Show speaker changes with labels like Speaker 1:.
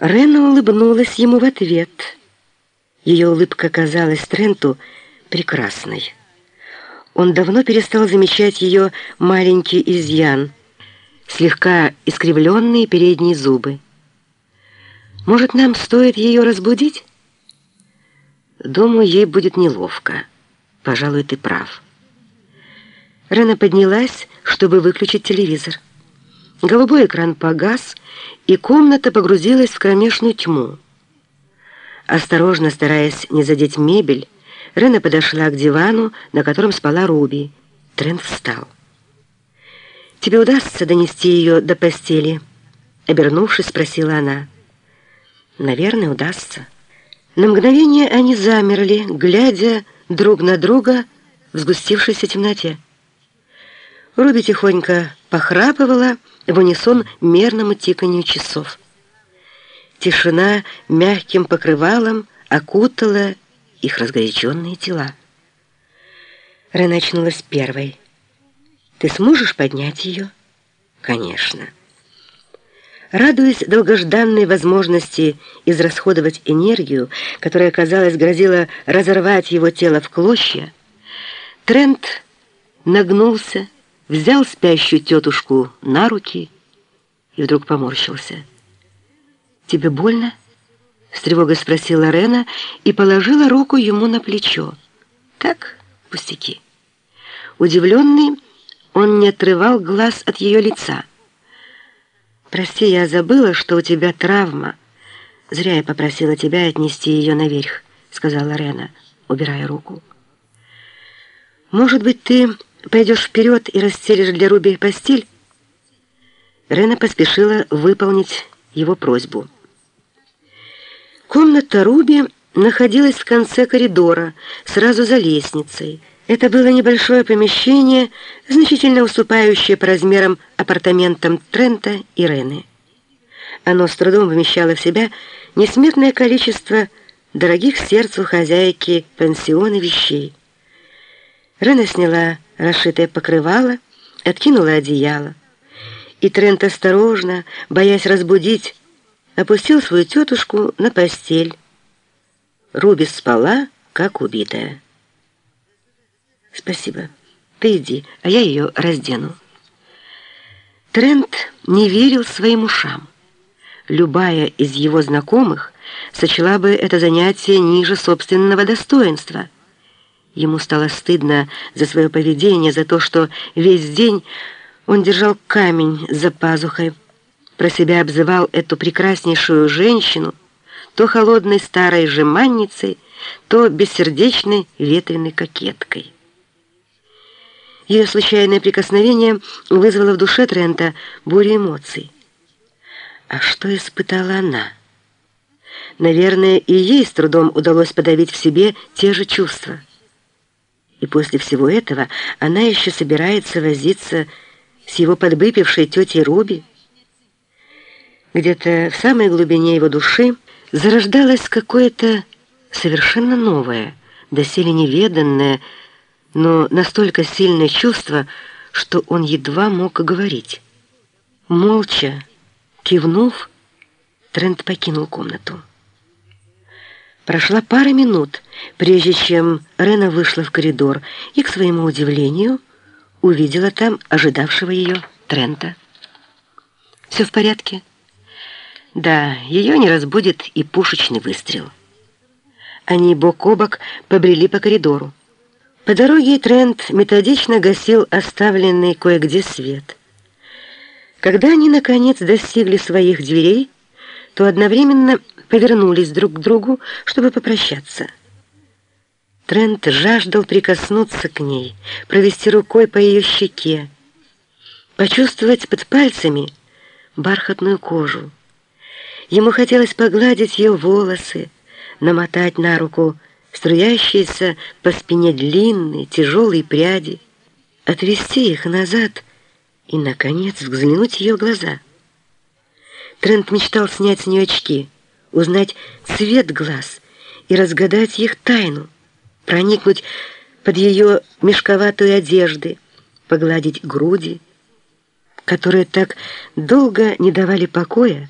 Speaker 1: Рена улыбнулась ему в ответ. Ее улыбка казалась Тренту прекрасной. Он давно перестал замечать ее маленький изъян, слегка искривленные передние зубы. «Может, нам стоит ее разбудить?» «Думаю, ей будет неловко. Пожалуй, ты прав». Рена поднялась, чтобы выключить телевизор. Голубой экран погас, и комната погрузилась в кромешную тьму. Осторожно, стараясь не задеть мебель, Рена подошла к дивану, на котором спала Руби. Трент встал. «Тебе удастся донести ее до постели?» Обернувшись, спросила она. «Наверное, удастся». На мгновение они замерли, глядя друг на друга в сгустившейся темноте. Руби тихонько похрапывала в унисон мерному тиканью часов. Тишина мягким покрывалом окутала их разгоряченные тела. Рена очнулась первой. «Ты сможешь поднять ее?» «Конечно». Радуясь долгожданной возможности израсходовать энергию, которая, казалось, грозила разорвать его тело в клочья, Трент нагнулся, взял спящую тетушку на руки и вдруг поморщился. «Тебе больно?» — с тревогой спросила Рена и положила руку ему на плечо. «Так, пустяки». Удивленный, он не отрывал глаз от ее лица. «Прости, я забыла, что у тебя травма. Зря я попросила тебя отнести ее наверх», — сказала Рена, убирая руку. «Может быть, ты пойдешь вперед и расстелишь для Руби постель?» Рена поспешила выполнить его просьбу. Комната Руби находилась в конце коридора, сразу за лестницей. Это было небольшое помещение, значительно уступающее по размерам апартаментам Трента и Рены. Оно с трудом вмещало в себя несметное количество дорогих сердцу хозяйки пансиона вещей. Рена сняла расшитое покрывало, откинула одеяло. И Трент осторожно, боясь разбудить, опустил свою тетушку на постель. Руби спала, как убитая. «Спасибо. Ты иди, а я ее раздену». Трент не верил своим ушам. Любая из его знакомых сочла бы это занятие ниже собственного достоинства — Ему стало стыдно за свое поведение, за то, что весь день он держал камень за пазухой, про себя обзывал эту прекраснейшую женщину то холодной старой жеманницей, то бессердечной ветреной кокеткой. Ее случайное прикосновение вызвало в душе Трента бурю эмоций. А что испытала она? Наверное, и ей с трудом удалось подавить в себе те же чувства. И после всего этого она еще собирается возиться с его подвыпившей тетей Руби. Где-то в самой глубине его души зарождалось какое-то совершенно новое, доселе неведанное, но настолько сильное чувство, что он едва мог говорить. Молча, кивнув, Трент покинул комнату. Прошла пара минут, прежде чем Рена вышла в коридор и, к своему удивлению, увидела там ожидавшего ее Трента. «Все в порядке?» «Да, ее не разбудит и пушечный выстрел». Они бок о бок побрели по коридору. По дороге Трент методично гасил оставленный кое-где свет. Когда они, наконец, достигли своих дверей, то одновременно повернулись друг к другу, чтобы попрощаться. Трент жаждал прикоснуться к ней, провести рукой по ее щеке, почувствовать под пальцами бархатную кожу. Ему хотелось погладить ее волосы, намотать на руку струящиеся по спине длинные, тяжелые пряди, отвести их назад и, наконец, взглянуть в ее глаза. Трент мечтал снять с нее очки — узнать цвет глаз и разгадать их тайну, проникнуть под ее мешковатую одежды, погладить груди, которые так долго не давали покоя,